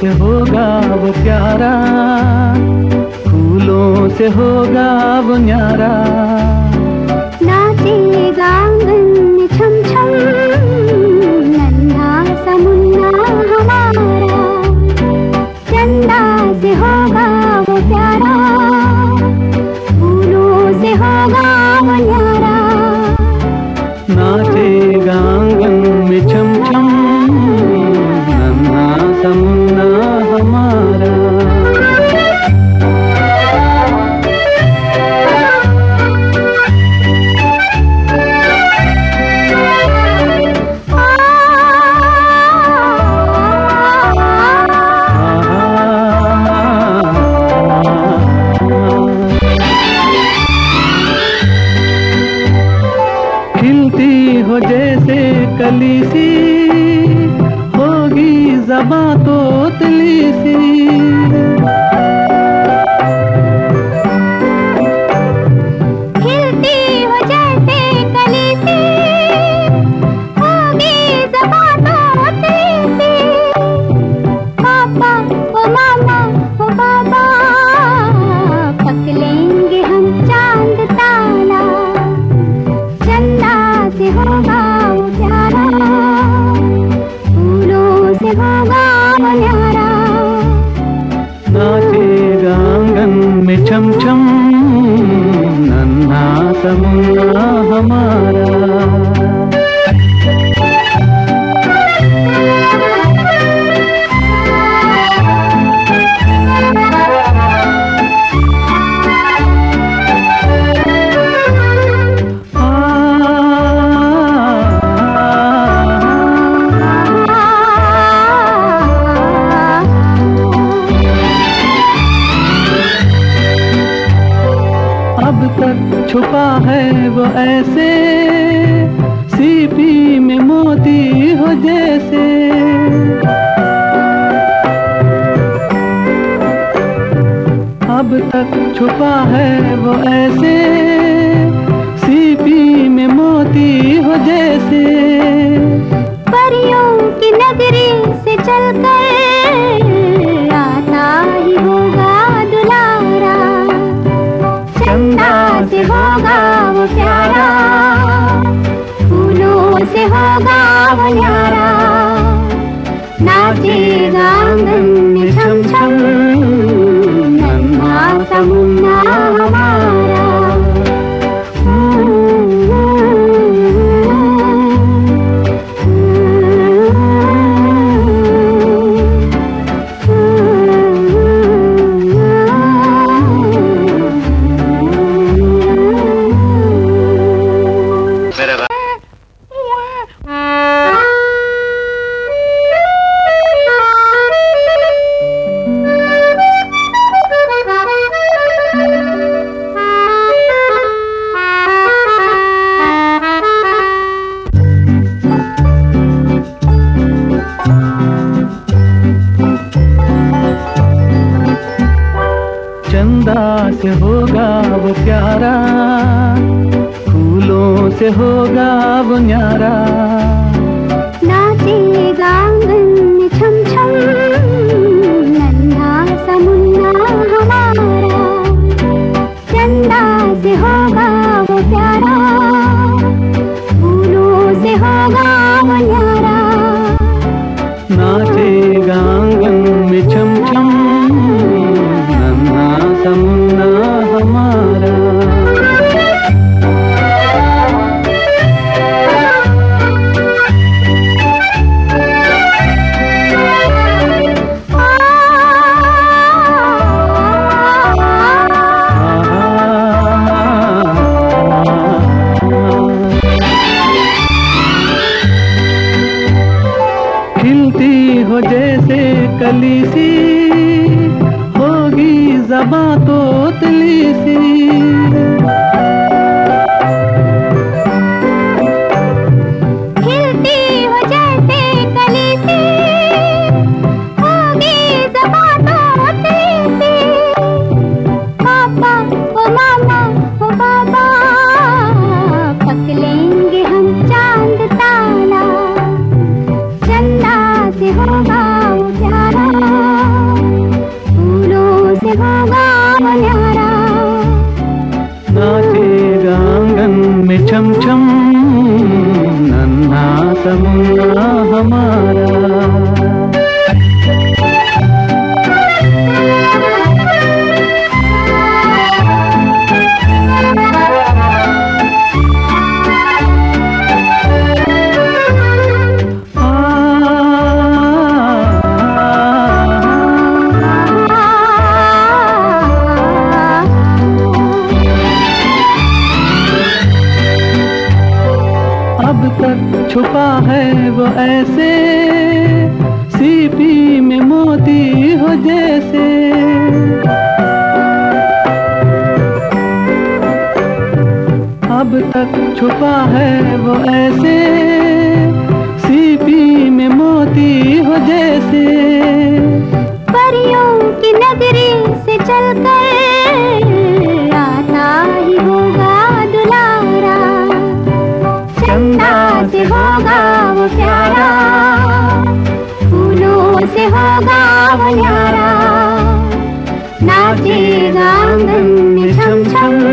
से होगा वो प्यारा, फूलों से होगा वो न्यारा। नाचेगा आँगन में छम छम नन्हा समुन्ना हमारा। चंदा से होगा सी होगी जबा तो तली सी। नन्हा मुन्ना हमारा। अब तक छुपा है वो ऐसे, सीपी में मोती हो जैसे। अब तक छुपा है वो ऐसे, सीपी में मोती हो जैसे। परियों की नगरी से चलकर होगा वो न्यारा से होगा वो प्यारा, फूलों से होगा वो न्यारा। नाचेगा आँगन छम छम, नन्हा सा कली सी होगी जबा तो तली। सी सी होगी चम चम नन्हा समुन्ना हमारा छुपा है वो ऐसे। सीपी में मोती हो जैसे। अब तक छुपा है वो ऐसे। सीपी में मोती हो जैसे। तेरा छम छम